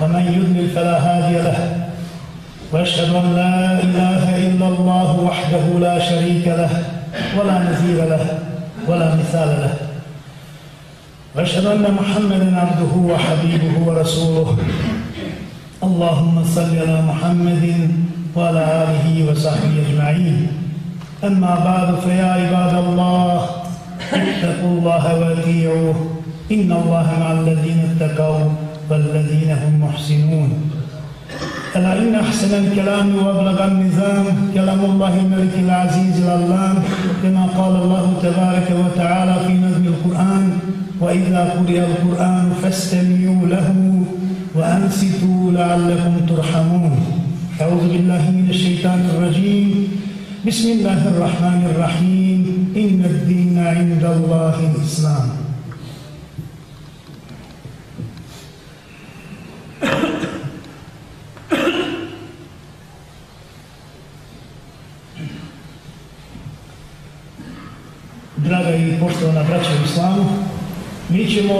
ومن يضلل فلا هادي له. وأشهد أن لا إله إلا الله وحده لا شريك له ولا نذير له ولا مثال له. وأشهد أن محمدا عبده وحبيبه ورسوله. اللهم صل على محمد وعلى آله وصحبه أجمعين. أما بعد فيا عباد الله اتقوا الله واتيعوه إن الله مع الذين اتقوا. والذين هم محسنون. ألا إن أحسن الكلام وأبلغ النظام كلام الله الملك العزيز العلام كما قال الله تبارك وتعالى في نظم القرآن وإذا قرئ القرآن فاستمعوا له وأنصتوا لعلكم ترحمون. أعوذ بالله من الشيطان الرجيم. بسم الله الرحمن الرحيم. إن الدين عند الله الإسلام. Poštovana braća u islamu, mi ćemo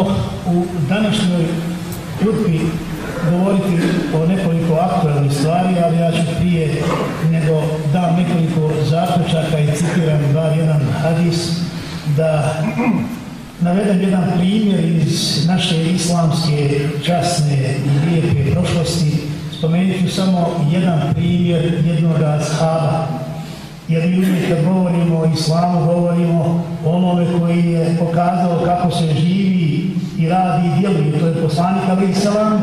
u današnjoj grupi govoriti o nekoliko aktualnih stvari, ali ja ću prije nego dam nekoliko zaključaka i citiram bar jedan hadis da navedem jedan primjer iz naše islamske časne i lijepe prošlosti. Spomenut ću samo jedan primjer jednog ashaba. Jer mi uvijek kad govorimo o islamu, govorimo o onome koji je pokazao kako se živi i radi i djeluje. To je poslanik Ali Isalam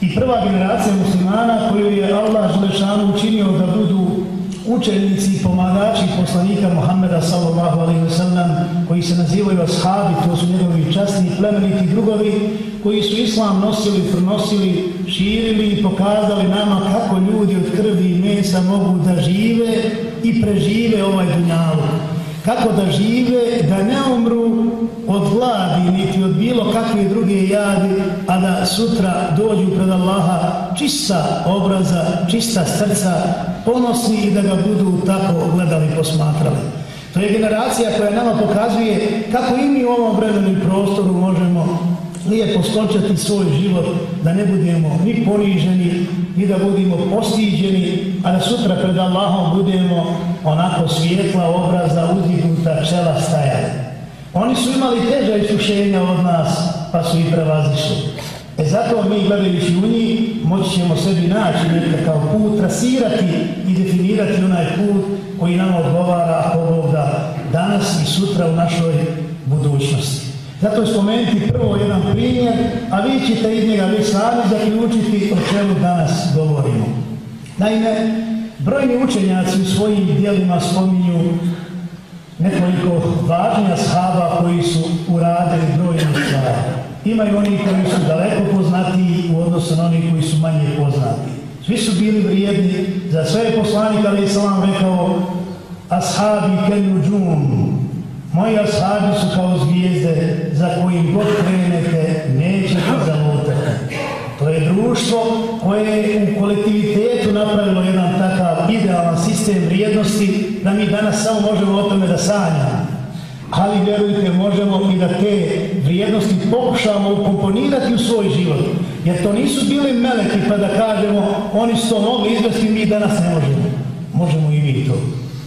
i prva generacija muslimana koju je Allah Želešanu učinio da budu učenici i pomagači poslanika Muhammeda sallallahu alaihi wa sallam koji se nazivaju ashabi, to su njegovi častni i plemeniti drugovi koji su islam nosili, prenosili, širili i pokazali nama kako ljudi od krvi i mesa mogu da žive i prežive ovaj dunjalu. kako da žive, da ne umru od vladi, niti od bilo kakve druge jadi, a da sutra dođu pred Allaha čista obraza, čista srca, ponosni i da ga budu tako gledali i posmatrali. To je generacija koja nama pokazuje kako i mi u ovom vremenu i prostoru možemo lijepo skončati svoj život, da ne budemo ni poniženi, ni da budemo postiđeni, a da sutra pred Allahom budemo onako svijetla obraza, uzdignuta čela stajali. Oni su imali teža iskušenja od nas, pa su i prevazišli. E zato mi gledajući u njih, moći ćemo sebi naći nekakav put, trasirati i definirati onaj put koji nam odgovara, ako Bog da, danas i sutra u našoj budućnosti. Zato spomenuti prvo jedan primjer, a vi ćete iz njega već sami zaključiti o čemu danas govorimo. Naime, brojni učenjaci u svojim dijelima spominju nekoliko važnija shaba koji su uradili brojni stvari. Imaju oni koji su daleko poznati u odnosu na oni koji su manje poznati. Svi su bili vrijedni za sve poslanike, ali sam vam rekao ashabi kenju džum, Moji ashabi su kao zvijezde za kojim god krenete, nećete zalutati. To je društvo koje je u kolektivitetu napravilo jedan takav idealan sistem vrijednosti da mi danas samo možemo o tome da sanjamo. Ali vjerujte, možemo i da te vrijednosti pokušamo ukomponirati u svoj život. Jer to nisu bili meleki pa da kažemo oni su to mogli izvesti, mi danas ne možemo. Možemo i mi to.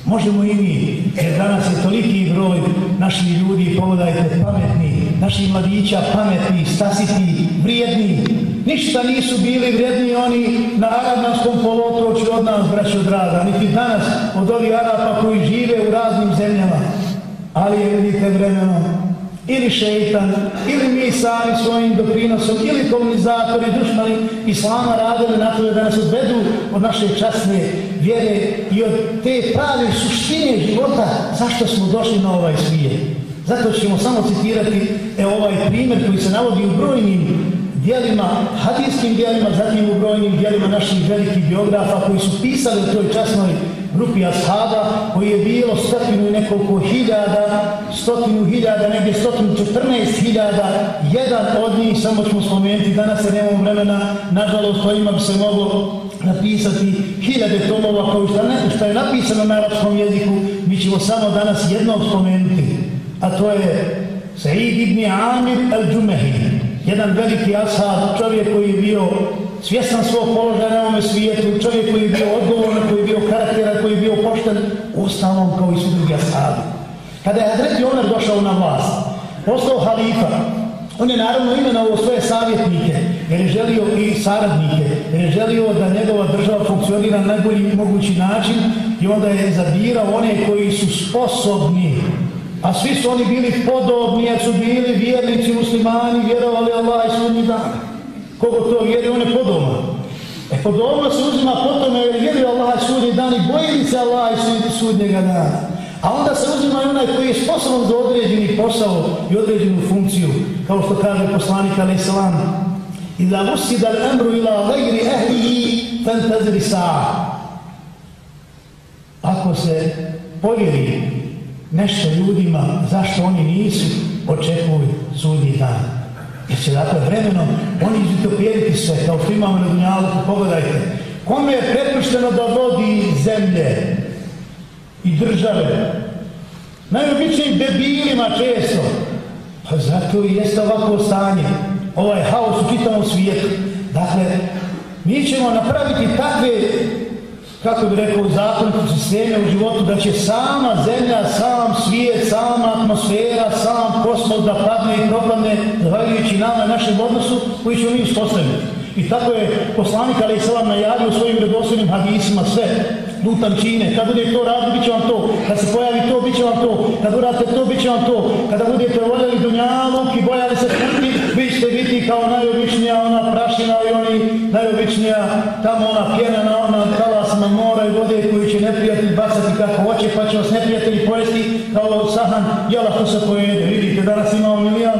Možemo i mi, jer danas je toliki broj naših ljudi, pogledajte, pametni, naših mladića, pametni, stasiti, vrijedni. Ništa nisu bili vrijedni oni na arabnarskom polotroču od nas, braćo draga, niti danas od ovih arapa koji žive u raznim zemljama. Ali je vidite vremenom, ili šeitan, ili mi sami svojim doprinosom, ili kolonizatori, dušmani islama radili na to da nas odvedu od naše časne vjere i od te prave suštine života zašto smo došli na ovaj svijet. Zato ćemo samo citirati e, ovaj primjer koji se navodi u brojnim dijelima, hadijskim dijelima, zatim u brojnim dijelima naših velikih biografa koji su pisali u toj časnoj grupi ashaba koji je bilo stotinu i nekoliko hiljada, stotinu hiljada, negdje stotinu četrnaest hiljada, jedan od njih, samo ćemo spomenuti, danas se nemamo vremena, nažalost, kojima bi se moglo napisati hiljade tomova koji šta, ne, što je napisano na arapskom jeziku, mi ćemo samo danas jednom spomenuti, a to je Sa'id ibn Amir al-Jumehi, jedan veliki ashab, čovjek koji je bio svjestan svog položaja na ovome svijetu, čovjek koji je bio odgovoran, koji je bio karakteran, koji je bio pošten, ostalom kao i svi drugi ashabi. Kada je Hadreti Omer došao na vlast, postao halifa, on je naravno imenovao svoje savjetnike, jer je želio i saradnike, jer je želio da njegova država funkcionira na najbolji mogući način i onda je zabirao one koji su sposobni A svi su oni bili podobni, jer su bili vjernici, muslimani, vjerovali Allah i sudnji dan. Kogo to vjeri, on je podoban. E podobno se uzima potom jer vjeri Allah i sudnji dan i boji se Allah i sudnjega dana. A onda se uzima i onaj koji je sposoban za određeni posao i određenu funkciju, kao što kaže poslanik Ali Salam. I da musi da emru ila lejri ehlihi fantazri sa. Ako se povjeri nešto ljudima, zašto oni nisu, očekuju sudnji dan. Jer će dakle vremenom oni izutopjeriti sve, kao što imamo na dunjalu, pogledajte. Kome je prepušteno da vodi zemlje i države? Najobičnijim debilima često. Pa zato i jeste ovako stanje. Ovaj haos u čitavom svijetu. Dakle, mi ćemo napraviti takve kako bi rekao, zakonite sisteme u životu, da će sama zemlja, sam svijet, sama atmosfera, sam kosmos da padne i propadne, zahvaljujući nama našem odnosu koji ćemo mi uspostaviti. I tako je poslanik Ali Salam najavio svojim redoslovnim hadisima sve do tančine. Kad bude to radi, bit će vam to. Kad se pojavi to, bit će vam to. Kad uraste to, bit će vam to. Kada budete voljeli dunjaluk i bojali se smrti, vi ćete biti kao najobičnija ona prašina i oni najobičnija tamo ona pjena na ona talasima mora i vode koji će neprijatelj bacati kako hoće, pa će vas neprijatelji pojesti kao sahan jela što se pojede. Vidite, danas imamo milijan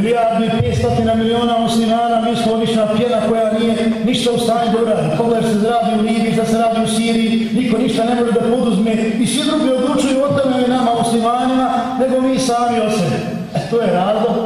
milijardu i 500 miliona muslimana, mi smo obična pjena koja nije ništa u stanju da uradi. Pogledaj se radi u Libiji, da se radi u Siriji, niko ništa ne može da poduzme i svi drugi odlučuju o tome nama muslimanima, nego mi sami o sebi. E, to je razlog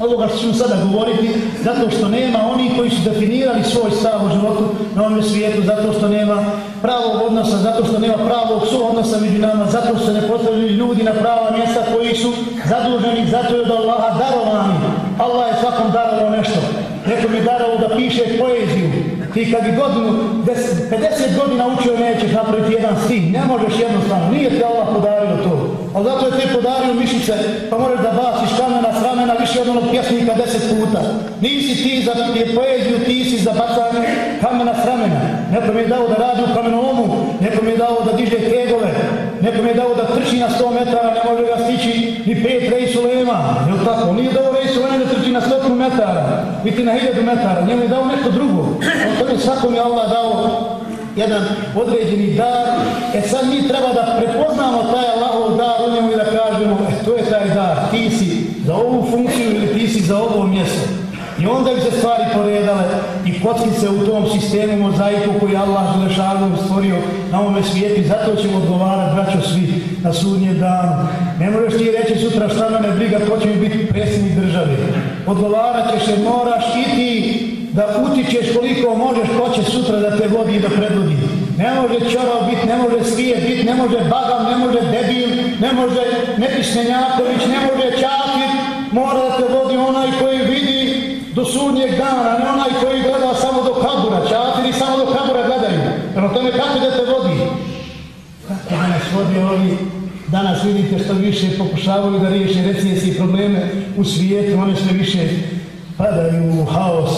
ovoga što ćemo sada govoriti, zato što nema oni koji su definirali svoj stav u životu na ovom svijetu, zato što nema pravog odnosa, zato što nema pravog suodnosa među nama, zato što se ne postavljaju ljudi na prava mjesta koji su zaduženi, zato je od Allaha darovani. Allah je svakom darovao nešto. Neko mi darovao da piše poeziju. Ti kad bi godinu, 50 godina učio nećeš napraviti jedan stih. Ne možeš jednostavno. Nije ti Allah podario to. Ali zato je ti podario mišice, pa moraš da baciš kamena s ramena više od onog pjesnika 10 puta. Nisi ti za je poeziju, ti si za bacanje kamena s ramena. Neko mi je dao da radi u kamenomu, neko mi je dao da diže tegove, neko mi je dao da trči na 100 metara, ne može ga stići ni pet rej Sulema, Je li tako? Nije dao rej Sulema da trči na 100 metara, biti na 1000 metara. Njemu je dao nešto drugo. On to je svakom je Allah dao jedan određeni dar. E sad mi treba da prepoznamo taj Allahov dar u njemu i da kažemo, e, to je taj dar, ti si za ovu funkciju ili ti si za ovo mjesto. I onda bi se stvari poredale i kockice u tom sistemu mozaiku koji Allah Želešanom stvorio na ovome svijetu. Zato ćemo odgovarati, braćo, svi na sudnje dan. Ne možeš ti reći sutra šta me briga, ko će mi biti predsjednik države. Odgovarat ćeš se, moraš i ti da utičeš koliko možeš, ko će sutra da te vodi i da predvodi. Ne može čorao biti, ne može svije biti, ne može bagav, ne može debil, ne može nepismenjaković, ne može čakit, Mora da te vodi onaj koji sudnjeg dana, ne onaj koji gleda samo do kabura, čatiri samo do kabura gledaju. Prema tome kako da te vodi? Kako danas vodi ovi danas vidite što više pokušavaju da riješe recesije probleme u svijetu, one sve više padaju u haos,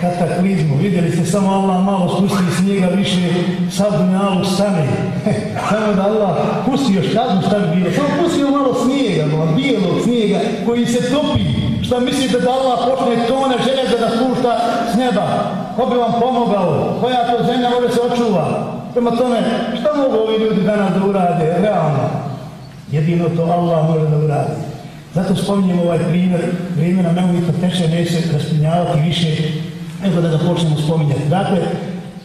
kataklizmu. Vidjeli ste samo Allah malo spusti snijega više sav dunjalu stane. samo da Allah pusti još kaznu šta bi bilo. Samo pusti malo snijega, malo bijelog snijega koji se topi. Šta mislite da Allah počne tone željeza da spušta s neba? Ko bi vam pomogao? Koja to zemlja može se očuva? Prema tome, šta mogu ovi ljudi danas da urade? Realno. Jedino to Allah može da uradi. Zato spominjem ovaj primjer, vremena neumitno teče, ne neće raspinjavati više, nego da ga počnemo spominjati. Dakle,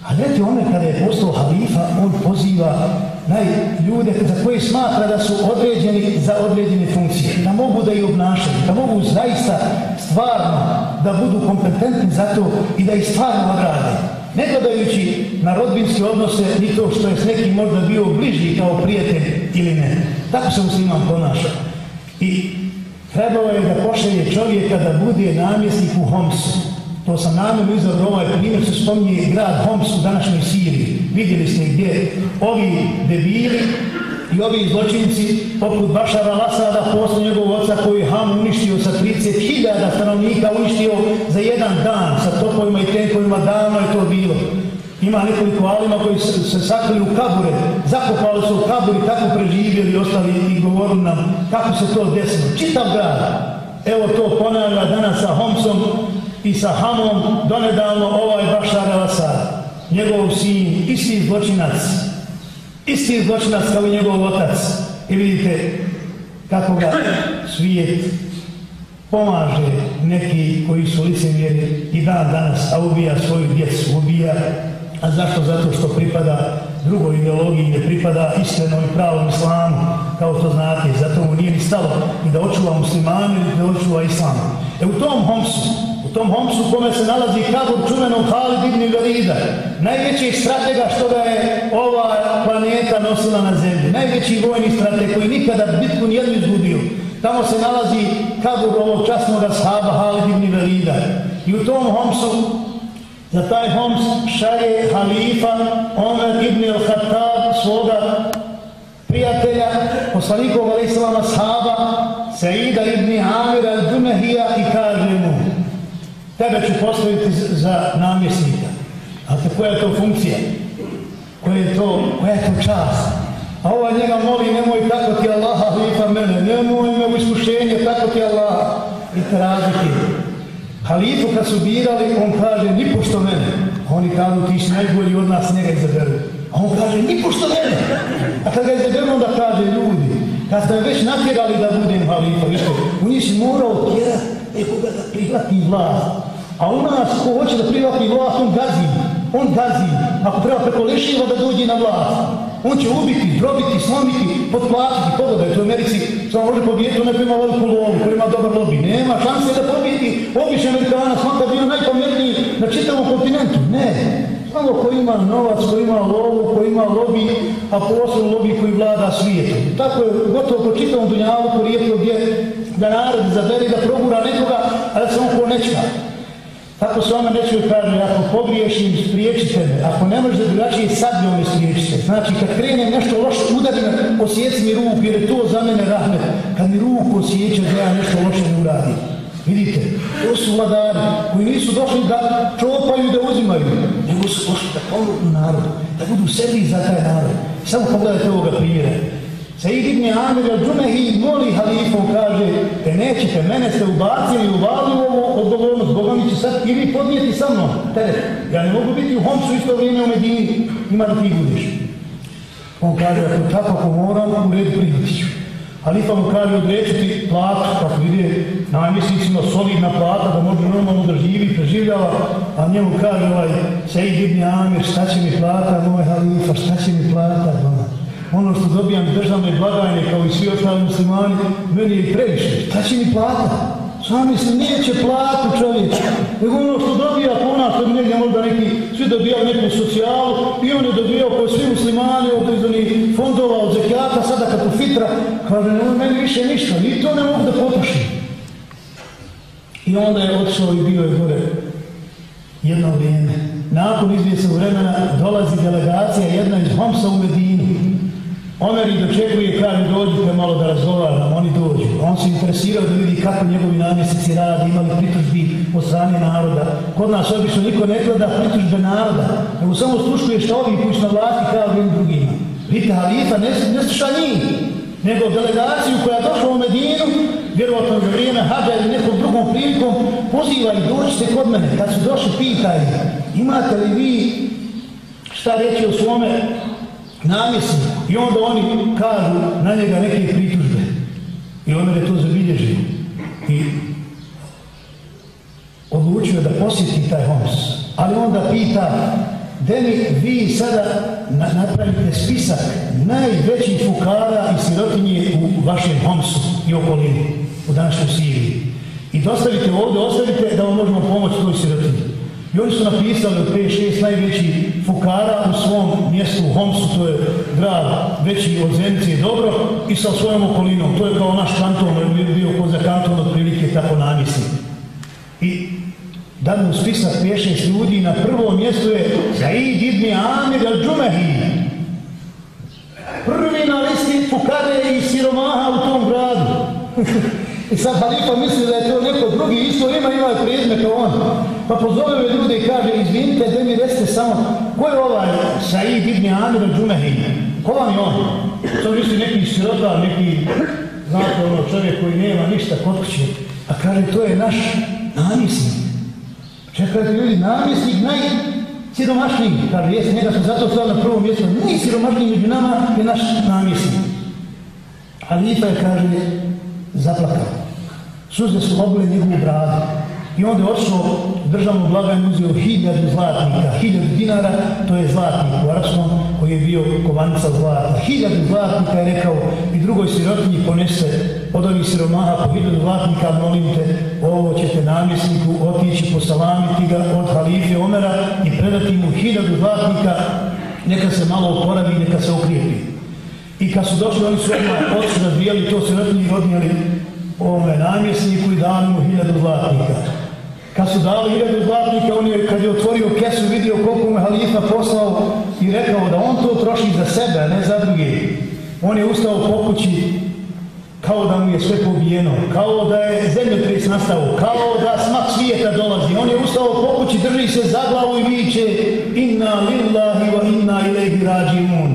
a gledajte, one kada je postao halifa, on poziva naj ljude za koje smatra da su određeni za određene funkcije, da mogu da ih obnašaju, da mogu zaista stvarno da budu kompetentni za to i da ih stvarno odrade. Ne gledajući na rodbinske odnose ni to što je s nekim možda bio bliži kao prijatelj ili ne. Tako se musliman ponaša. I trebalo je da pošelje čovjeka da bude namjesnik u Homsu. To sam namjerno izabrao ovaj primjer, se spominje grad Homs u današnjoj Siriji. Vidjeli ste gdje ovi debili i ovi zločinci, poput Bašara Lasada, posle njegovog oca koji Ham uništio sa 30.000 stanovnika, uništio za jedan dan sa topovima i tenkovima, davno je to bilo. Ima nekoliko alima koji se, se sakrili u kabure, zakopali su u kaburi, tako preživjeli i ostali i govorili nam kako se to desilo. Čitav grad. Evo to ponavlja danas sa Homsom i sa Hamom, donedavno ovaj Bašar Lasad, njegov sin, isti zločinac, isti zločinac kao i njegov otac. I vidite kako ga svijet pomaže neki koji su licemjeri i dan danas, a ubija svoju djecu, ubija A zašto? Zato što pripada drugoj ideologiji, ne pripada iskrenom i pravom islamu, kao to znate. Zato mu nije ni stalo i da očuva muslimanu i da očuva islamu. E u tom Homsu, tom Homsu kome se nalazi kabur čuvenom Halid ibn Velida, najveći stratega što ga je ova planeta nosila na zemlji, najveći vojni strateg koji nikada bitku nijednu izgubio, tamo se nalazi kabur ovog časnog ashaba Halid ibn Velida. I u tom Homsu Za taj Homs šalje halifa Omer ibn al-Khattab svoga prijatelja, poslanikov alaihissalama sahaba, Saida ibn Amir al-Dunahija i kaže mu, tebe ću postaviti za namjesnika. A te koja je to funkcija? Koja je to, koja je to čast? A ova njega moli, nemoj tako ti Allaha halifa mene, nemoj me u iskušenje, tako ti Allah. I tražiti. Halifu kad su birali, on kaže, ni pošto mene. Oni kažu, ti si najbolji od nas, njega izaberu. A on kaže, ni pošto mene. A kad ga izaberu, onda kaže, ljudi, kad ste već natjerali da budem halifa, vište, u njih si morao tjerati nekoga da prihvati vlast. A u nas, ko hoće da prihvati vlast, on gazi. On gazi. Ako treba preko lešiva da dođe na vlast. On će ubiti, drobiti, slomiti, potplatiti, pogledaj, to u Americi samo može pobijeti, on ima veliku lovu, koji ima dobar lobby. Nema šanse da pobijeti običan Amerikana, smaka bio najpomjetniji na čitavom kontinentu. Ne. Samo ko ima novac, ko ima lovu, ko ima lobby, a posebno lobby koji vlada svijetom. Tako je gotovo po čitavom dunjavu, ko rijetko gdje da narod zabere da progura nekoga, ali samo ko nečka. Tako se ona neće kaže, ako pogriješim, spriječite me. Ako ne možeš da drugačije sad bi ome spriječite. Znači, kad krene nešto loše, udari me, osjeci mi ruku, jer je to za mene rahmet. Kad mi ruku osjeća da ja nešto loše ne uradim. Vidite, to su vladari koji nisu došli da čopaju da uzimaju, nego su došli da pomognu narodu, da budu sebi za taj narod. Samo pogledajte ovoga primjera. Sejid ibn Amir al-Džumehi moli halifu, kaže, te nećete, mene ste ubacili u vali ovo odgovornost, Boga mi će sad i vi podnijeti sa mnom, teret. Ja ne mogu biti u Homsu isto vrijeme u Medini, ima da ti budeš. On kaže, ako tako ako moram, u redu prihvati ću. Halifa mu kaže odrećiti platu, kako vidi, namjesnicima solidna plata, da može normalno da živi, preživljava, a njemu kaže ovaj, Sejid ibn Amir, šta će mi plata, moj halifa, šta će mi plata, moj ono što dobijam državne blagajne kao i svi ostali muslimani, meni je previše. Šta će mi plata? Sami se neće platu čovječ. Nego ono što dobija po nas, to bi negdje možda neki, svi dobijali neku socijalu i on je dobijao po svi muslimani od izvani fondova, od zekijata, sada kako fitra, kaže, ne meni više ništa, ni to ne mogu da potrošim. I onda je odšao i bio je gore jedno vrijeme. Nakon izvjesnog vremena dolazi delegacija jedna iz Homsa u Medinu. Omer i dočekuje, kaže, dođite malo da razgovaram, oni dođu. On se interesirao da vidi kako njegovi namjesnici radi, imali pritužbi od strane naroda. Kod nas obično niko ne gleda pritužbe naroda, nego samo sluškuje što ovi koji su na vlasti kao ovim drugima. Vidite, halifa ne, ne sluša njih, nego delegaciju koja je došla u Medinu, vjerovatno za vrijeme hađa ili nekom drugom prilikom, poziva i dođite kod mene. Kad su došli, pitaj, imate li vi šta reći o svome namjesniku? I onda oni kažu na njega neke pritužbe. I Omer je to zabilježio. I odlučio da posjeti taj Homs. Ali onda pita, gdje mi vi sada napravite spisak najvećih fukara i sirotinje u vašem Homsu i okolini, u današnjoj Siriji. I dostavite ovdje, ostavite da vam možemo pomoći toj sirotinji. I oni su napisali od 5-6 najvećih fukara u svom mjestu u Homsu, to je grad veći od Zenice dobro, i sa svojom okolinom. To je kao naš kanton, bio ko za kanton od prilike tako namisli. I dan mu spisak 5-6 ljudi na prvo mjestu je Zaid ibn Amir al-Džumahi. Prvi na listi fukare i siromaha u tom gradu. I sad halifa misli da je to neko drugi, isto ima ima prijezme kao on. Pa pozove ove ljude i kaže, izvinite, da mi resite samo, ko je ovaj Said ibn Amir al-Džumehi? Ko vam je on? To misli neki sirota, neki, znate, ono, čovjek koji nema ništa kod kuće. A kaže, to je naš namisnik. Čekajte ljudi, namisnik najsiromašniji. Kaže, jesi, njega smo zato stavili na prvom mjestu. Najsiromašniji među nama je naš namisnik. Halifa je, kaže, zaplakao suze su obile njegovu bradu. I onda je otišao državnu blagajnu uzeo hiljadu zlatnika, hiljadu dinara, to je zlatnik u Arapskom, koji je bio kovanca zlata. Hiljadu zlatnika je rekao i drugoj sirotinji ponese od ovih siromaha po hiljadu zlatnika, molim te, ovo ćete namjesniku otići, posalamiti ga od halife Omera i predati mu hiljadu zlatnika, neka se malo oporavi, neka se okrijepi. I kad su došli, oni su odmah otišli, razvijali to sirotinji i odnijeli ovome namjesniku i dali mu hiljadu zlatnika. Kad su dali hiljadu zlatnika, on je, kad je otvorio kesu, vidio koliko mu je halifa poslao i rekao da on to troši za sebe, a ne za druge. On je ustao po kući kao da mu je sve pobijeno, kao da je zemljotres nastao, kao da smak svijeta dolazi. On je ustao po kući, drži se za glavu i viće Inna lillahi wa inna ilaihi rađimun.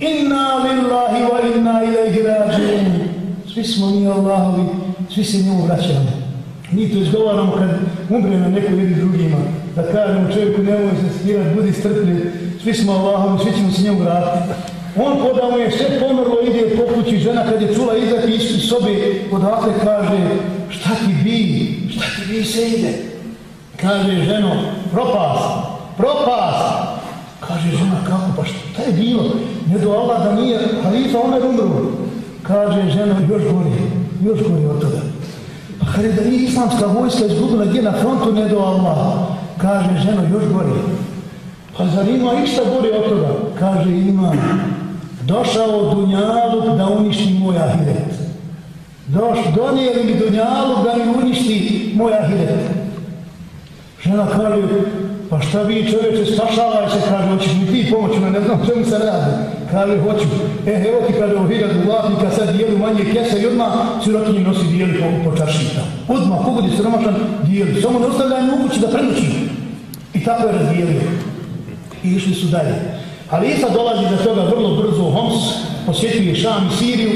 Inna lillahi wa inna ilaihi rađimun. Svi smo mi Allahovi, svi se njemu vraćamo. Mi to izgovaramo kad umre na vidi ili drugima. Da kažemo čovjeku nemoj se skirat, budi strpljiv, svi smo Allahovi, svi ćemo se njemu vratiti. On podamo je sve pomrlo, ide po kući, žena kad je čula izaći iz sobe, odakle kaže, šta ti bi, šta ti bi se ide? Kaže ženo, propast, propast. Kaže žena, kako, pa šta je bilo? Ne do Allah da nije, halifa Omer umru kaže žena još gori, još gori od toga. Pa je da nije islamska vojska izgubila gdje na frontu ne do Allah, kaže žena još gori. Pa zar ima išta gori od toga? Kaže ima. Došao Dunjaluk da uništi moj ahiret. Doš, donijeli mi Dunjaluk da mi uništi moj ahiret. Žena kaže, pa šta vi čovječe spašavaj se, kaže, hoćeš mi ti pomoći, ne znam čemu se radi. Kaže, hoću. E, evo ti kaže, o hiljadu vlatnika, sad dijeli manje kese i odmah sirotinje nosi dijeli po, po čaršita. Odmah, pogodi se dijeli. Samo ne ostavljaj mu kući da prenoći. I tako je razdijelio. I išli su dalje. Ali Isa dolazi za toga vrlo brzo u Homs, posjetuje Šam i Siriju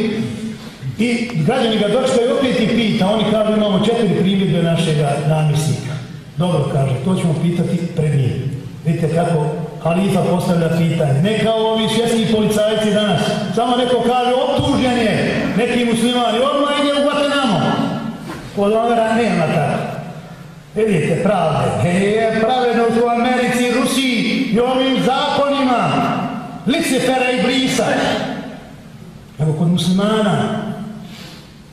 i građani ga dočkaju opet i pita. Oni kažu, imamo četiri primjedbe našeg namisnika. Dobro, kaže, to ćemo pitati pred njim. Vidite kako halifa postavlja pitanje. Ne kao ovi svjetski policajci danas. Samo neko kaže optužen je neki muslimani. Odmah ide u Guatanamo. Kod Omera nema tako. Vidite, pravde. Je pravedno u Americi, Rusiji i ovim zakonima. Licifera i brisa. Evo kod muslimana.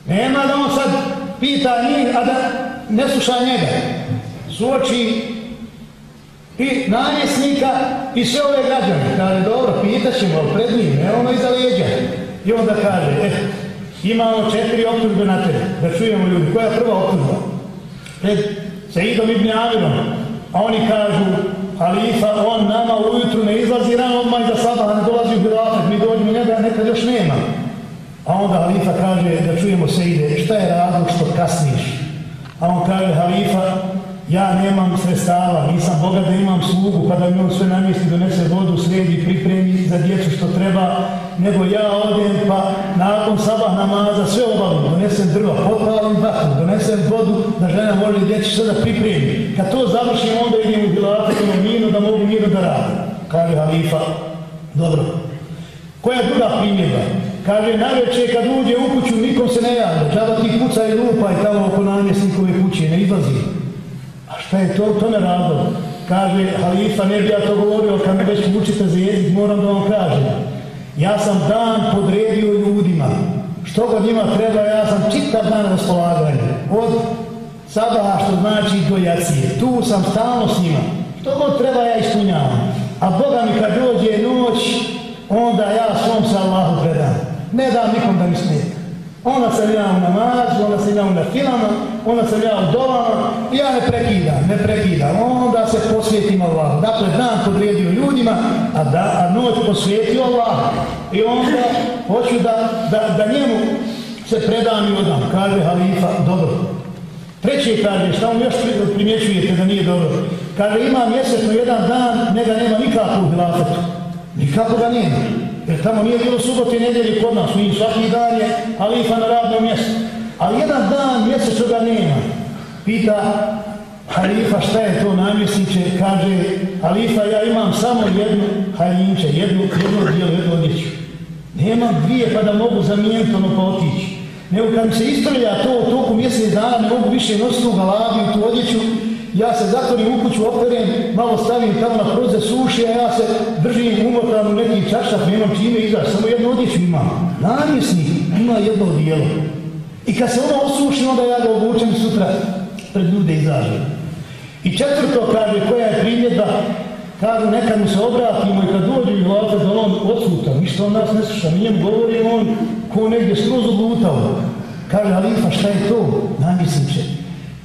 Nema da on sad pita njih, a da ne sluša njega. Suoči i namjesnika i sve ove građane. Kaže, dobro, pitaćemo pred njim, ne ono iza lijeđa. I onda kaže, eh, imamo četiri optužbe na tebe, da čujemo ljudi. Koja je prva optužba? Pred Seidom ibn Amirom. A oni kažu, halifa, on nama ujutru ne izlazi rano odmah iza sabaha, ne dolazi u Hirafet, mi dođemo njega, nekad još nema. A onda halifa kaže, da čujemo Seide, šta je razlog što kasniš? A on kaže, halifa, ja nemam sredstava, nisam Boga da imam slugu, pa da mi on sve namjesti, donese vodu, sredi, pripremi za djecu što treba, nego ja odem pa nakon sabah namaza sve obavim, donesem drva, potpalim vatru, donesem vodu da žena može djeći sve da pripremi. Kad to završim, onda idem u bilatetinu minu da mogu minu da radim. Kaže halifa, dobro. Koja je druga primjera? Kaže, najveće kad uđe u kuću, nikom se ne javlja. Džaba ti kuca i lupa i tamo oko namjesnikove kuće, ne izlazi. Šta je to? To ne razlog. Kaže, halifa, ne bi ja to govorio, kad me već učite za jezik, moram da vam kažem. Ja sam dan podredio ljudima. Što god njima treba, ja sam čitav dan raspolaganje. Od sabaha, što znači do jacije. Tu sam stalno s njima. Što god treba, ja ispunjavam. A Boga mi kad dođe noć, onda ja svom se Allahu predam. Ne dam nikom da mi smije. Ona sam ja u namazu, ona sam ja u nafilama, ona sam ja u dolama i ja ne prekidam, ne prekidam. Onda se posvijetim Allahu. Dakle, dan podredio ljudima, a, da, a noć posvijetio Allahu. I onda hoću da, da, da njemu se predam i odam. Kaže halifa, dobro. Treći kaže, šta on još primjećujete da nije dobro? Kaže, ima mjesečno jedan dan, njega nema nikakvu hilafetu. Nikako ga nema. Jer tamo nije bilo subote i nedjelje kod nas. Mi svaki dan je halifa na radnom mjestu. Ali jedan dan mjesečno ga nema. Pita halifa šta je to namjesniče? Kaže, halifa ja imam samo jednu halinče, jednu, jednu dijelu, jednu odjeću. Nemam dvije pa da mogu zamijeniti ono pa otići. Nego kad mi se ispravlja to u toku mjesec dana, ne mogu više nositi u galabi, u tu odjeću, ja se zatvorim u kuću, operem, malo stavim tamo na proze suši, a ja se držim umotan u neki čašak, nemam čime izaći, samo jednu odjeću imam. Namjesnik ima jedno dijelo. I kad se ono osuši, onda ja ga obučem sutra pred ljude izažem. I četvrto kaže, koja je primjedba, kažu neka mu se obratimo i kad dođu i hvalite da on odsuta, ništa on nas ne sluša, mi njemu govori on ko negdje skroz odlutao. Kaže, Halifa, šta je to? Namjesnik će.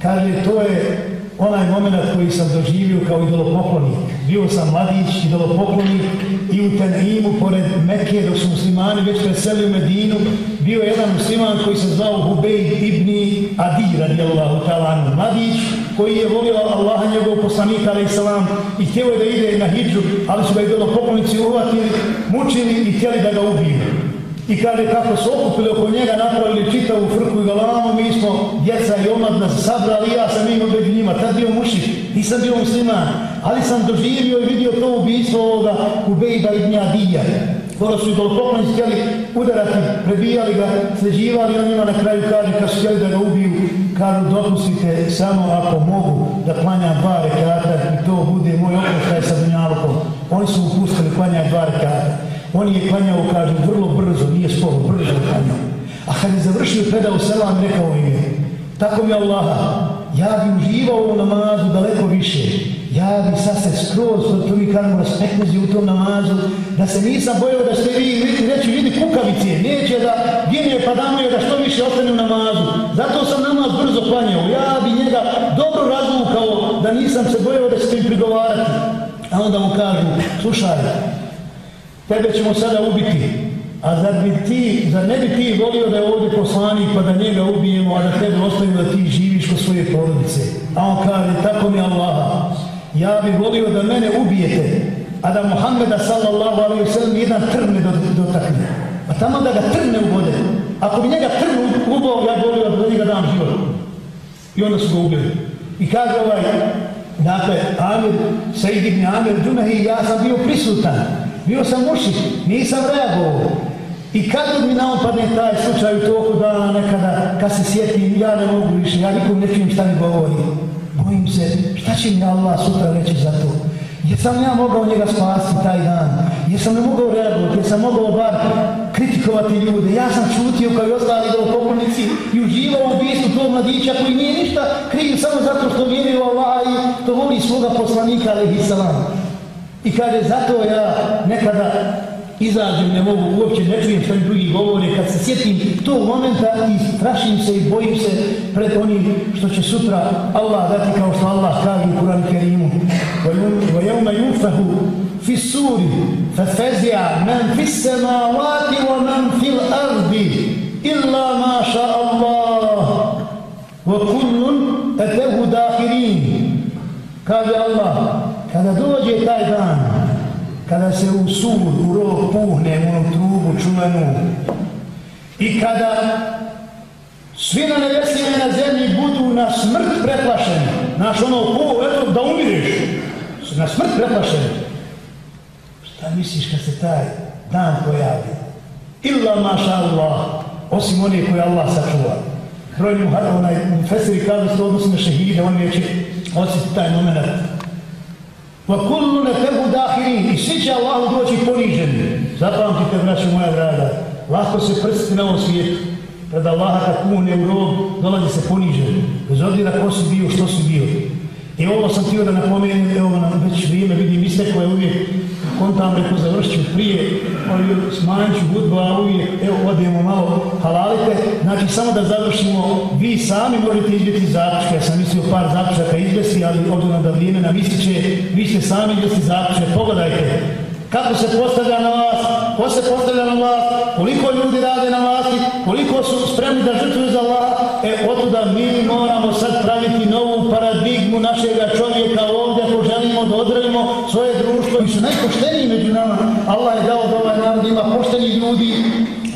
Kaže, to je onaj moment koji sam doživio kao idolopoklonik. Bio sam mladić, idolopoklonik i u Tenimu, pored Mekke, dok su muslimani već preseli u Medinu, bio jedan musliman koji se zvao Hubej ibn Adi, radijallahu ta'ala, mladić, koji je volio Allaha njegov poslanika, alaih salam, i htio je da ide na hijđu, ali su ga idolopoklonici uhvatili, mučili i htjeli da ga ubiju. I kaže kako su okupili oko njega, napravili čitavu frku i galamu, mi smo djeca i omladna sabrali, ja sam imao među njima, tad bio mušik, nisam bio musliman, ali sam doživio i vidio to ubijstvo ovoga Ubejda ibn Adija. Skoro su i dolopoklonici htjeli udarati, prebijali ga, sleđivali, on njima na kraju kaže, kad su htjeli da ga ubiju, kažu, dopustite samo ako mogu da klanjam dva rekata i to bude moj oproštaj sa dunjalkom. Oni su upustili klanjati dva rekata. On je klanjao, kažu, vrlo brzo, nije sporo, brzo klanjao. A kad je završio, predao selam, rekao im je, tako mi Allaha, ja bi uživao u namazu daleko više. Ja bi sad se skroz, to mi kažemo, raspeknezi u tom namazu, da se nisam bojao da ste vi, vidi, reći, vidi kukavice, neće da gine pa damaju da što više ostane u namazu. Zato sam namaz brzo klanjao. Ja bi njega dobro razvukao da nisam se bojao da ćete im prigovarati. A onda mu kažu, slušaj, tebe ćemo sada ubiti. A zar bi ti, zar ne bi ti volio da je ovdje poslanik pa da njega ubijemo, a da tebe ostavimo da ti živiš kod svoje porodice? A on kaže, tako mi Allaha, ja bih volio da mene ubijete, a da Muhammeda sallallahu alaihi wa sallam jedan trn dotakne. A tamo da ga trne u vode. Ako bi njega trn ubao, ja volio da njega dam život. I onda su ga ubili. I kaže ovaj, dakle, Amir, Sejid ibn Amir Dunahi, ja sam bio prisutan. Bio sam mušik, nisam reagovao. I kad mi naopadne taj slučaj u toku dana nekada, kad se sjetim, ja ne mogu više, ja nikom ne čujem šta mi govori. Bojim se, šta će mi Allah sutra reći za to? Jesam ja mogao njega spasiti taj dan? Jesam ne mogao reagovati? Jesam mogao bar kritikovati ljude? Ja sam čutio kao i ostali do poklonici i uživao u ubijstvu tog mladića koji nije ništa kriv samo zato što vjeruje u Allah i to voli svoga poslanika, alaihi salam. I kaže, zato ja nekada izađem, ne mogu, uopće ne čujem što mi drugi govore, kad se sjetim tog momenta i strašim se i bojim se pred onim što će sutra Allah dati kao što Allah kaže u Kur'an Kerimu. وَيَوْمَ يُفَهُ فِي السُّورِ فَفَزِعَ مَنْ فِي السَّمَاوَاتِ وَمَنْ فِي الْأَرْضِ إِلَّا مَا شَاءَ اللَّهُ وَكُلٌّ أَتَهُ دَاخِرِينَ kaže Allah Kada dođe taj dan, kada se u sud, u rog puhne u onu trubu čuvenu i kada svi na nebesima na zemlji budu na smrt preplašeni, naš ono, o, eto, da umireš, na smrt preplašeni. Šta misliš kad se taj dan pojavi? Illa maša Allah, osim onih koje Allah sačuva. Brojni mu onaj fesiri kažu se odnosi na šehide, on neće osjeti taj moment. وَكُلُّ kullu ne i svi će Allahu doći poniženi. Zapamtite, braću moja draga, lahko se prstiti na ovom svijetu. Pred Allaha kad kune u rob, dolazi se poniženi. Bez obzira ko si bio, što si bio. I ovo sam htio da napomenem, evo nam već vrijeme, vidim isteklo koje uvijek kontam reko završću prije, ali smanjit ću a uvijek, evo, odijemo malo halalite. Znači, samo da završimo, vi sami možete izbjeti zaključke, ja sam mislio par zaključaka izbjeti, ali obzirom da vrijeme nam ističe, vi ste sami izbjeti zaključke, pogledajte. Kako se postavlja na vas, ko se postavlja na vas, koliko ljudi rade na vlasti, koliko su spremni da žrtvuju za Allah, e, otuda mi moramo sad praviti novu paradigmu našega čovjeka ovdje, ako želimo da odravimo svoje društvo. Mi su najpošteniji među nama. Allah je dao da ovaj narod ima pošteni ljudi,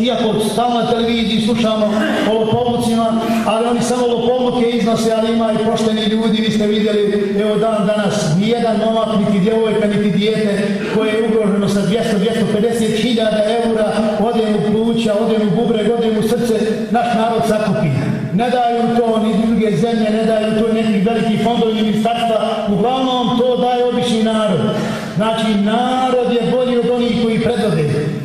iako stalno na televiziji slušamo o lopovlucima, ali oni samo lopovluke iznose, ali ima i pošteni ljudi, vi ste vidjeli, evo dan danas, nijedan momak, niti djevojka, niti dijete, koje je ugroženo sa 200-250 hiljada eura, ode u pluća, ode u bubreg, ode u srce, naš narod sakupi. Ne daju to ni druge zemlje, ne daju to neki veliki fondovi ministarstva, uglavnom to daje obični narod. Znači, narod je bolji od onih koji predvode.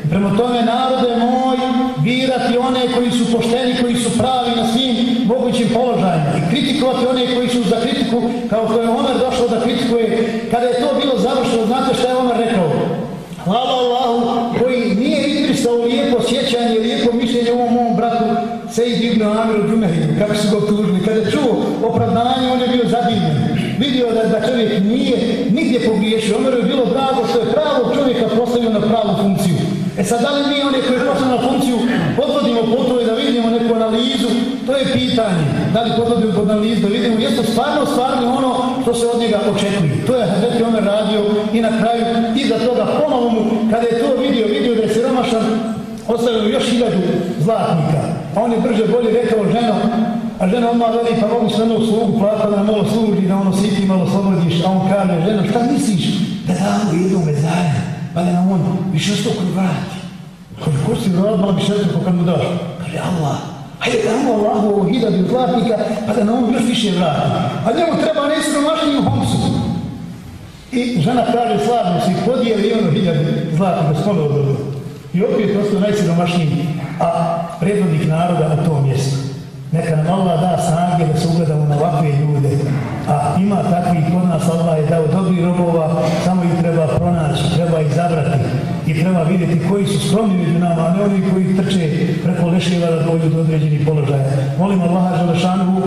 Prema tome, narode moj, birati one koji su pošteni, koji su pravi na svim mogućim položajima i kritikovati one koji su za kritiku, kao što je Omer došao da kritikuje. Kada je to bilo završeno, znate šta je Omer rekao? Hvala Allahu koji nije izbrisao lijepo sjećanje, lijepo mišljenje ovom mom bratu Sejid ibn Amiru Džumehiju, kako su ga tužili. Kada je čuo opravdanje, on je bio zadivljen. Vidio da, da čovjek nije nigdje pogriješio. Omeru je bilo drago što je pravog čovjeka postavio na pravu funkciju. E sad, da li mi one koje postavimo na funkciju podvodimo po to da vidimo neku analizu, to je pitanje. Da li podvodimo pod analizu, da vidimo jesu stvarno stvarno ono što se od njega očekuje. To je Hazreti Omer radio i na kraju iza toga ponovo mu, kada je to vidio, vidio da je siromašan, ostavio još hiljadu zlatnika. A on je brže bolje rekao ženo, a žena odmah veli, pa mogu sve jednog slugu plata da malo služi, da ono siti malo slobodiš, a on kaže, žena, šta misliš? Da damo jednu medalju, pa da nam on više sto koji vrati. Kaže, ko si vrati, malo više sto kad mu daš? Kaže, Allah, hajde damo Allahu ovo hiljadu zlatnika, pa da nam on još više vrati. A njemu treba ne siromašniji u homsu. I žena kaže, slavno si, podijeli ono hiljadu zlatnika, spomenuo dobro. I opet prosto najsiromašniji, a predvodnik naroda na tom mjestu. Neka nam Allah da snage da se ugledamo na ovakve ljude. A ima takvih kod nas, Allah je dao dobri robova, samo ih treba pronaći, treba ih zabrati i treba vidjeti koji su skromni među nama, a ne oni koji trče preko leševa da dođu do određenih položaja. Molim Allaha Želešanu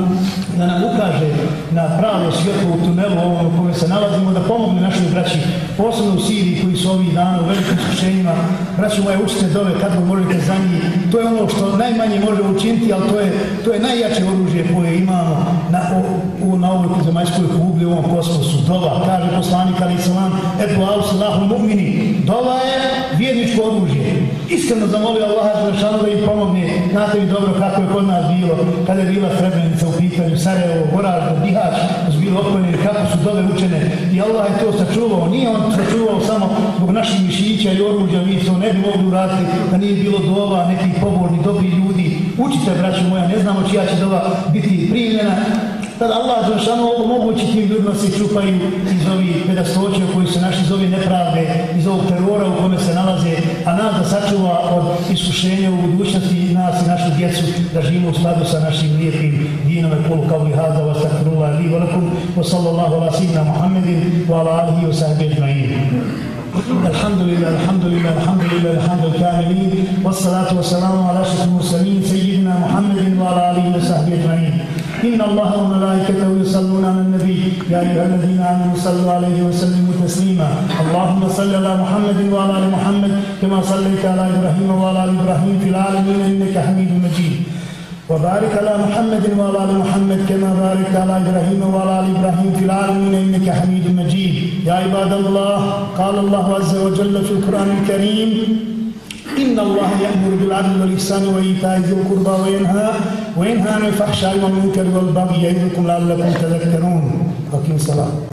da nam ukaže na pravo svjetlo u tunelu ovom u kome se nalazimo, da pomogne našoj braći, posebno u Siriji koji su ovih dana u velikim skušenjima. Braći moje učite dove kad ga možete za njih. To je ono što najmanje može učiniti, ali to je, to je najjače oružje koje imamo na, o, u, na ovoj zemaljskoj kugli, u ovom kosmosu. Dova, kaže poslanik Ali Salam, eto, Ausallahu mu'mini. Dova je vjerničko oružje. Iskreno zamolio Allaha Đelešanu da im pomogne. Znate mi dobro kako je kod nas bilo, kada je bila Srebrenica u pitanju, Sarajevo, Goražno, Bihać, su bili otpojeni, kako su dove učene. I Allah je to sačuvao. Nije on sačuvao samo zbog naših mišića i oruđa, mi to ne bi mogli uraditi, da nije bilo dova, nekih poborni, dobri ljudi. Učite, braću moja, ne znamo čija će dova biti primljena, Tad Allah Đelšanu omogući tim ljudima se čupaju iz ovih pedastoća koji se naši zove nepravde, iz ovog terora u kome se nalaze, a nas da sačuva od iskušenja u budućnosti nas i našu djecu da živimo u skladu sa našim lijepim dinove kolu kao li hada vas takrula li volakum wa sallallahu ala sinna Muhammedin wa ala alihi wa sahbihi ajma'in. الحمد لله الحمد لله الحمد لله الحمد الكاملين والصلاة والسلام على أشرف المرسلين سيدنا محمد وعلى آله وصحبه أجمعين إن الله وملائكته يصلون على النبي. يا أيها الذين آمنوا صلوا عليه وسلموا تسليما. اللهم صل على محمد وعلى آل محمد كما صليت على إبراهيم وعلى آل إبراهيم في العالمين إنك حميد مجيد. وبارك على محمد وعلى آل محمد كما باركت على إبراهيم وعلى آل إبراهيم في العالمين إنك حميد مجيد. يا عباد الله قال الله عز وجل في القرآن الكريم إن الله يأمر بالعدل والإحسان وإيتاء ذي القربى وينهى وينهى عن الفحشاء والمنكر والبغي يعظكم لعلكم تذكرون. أقيم الصلاة.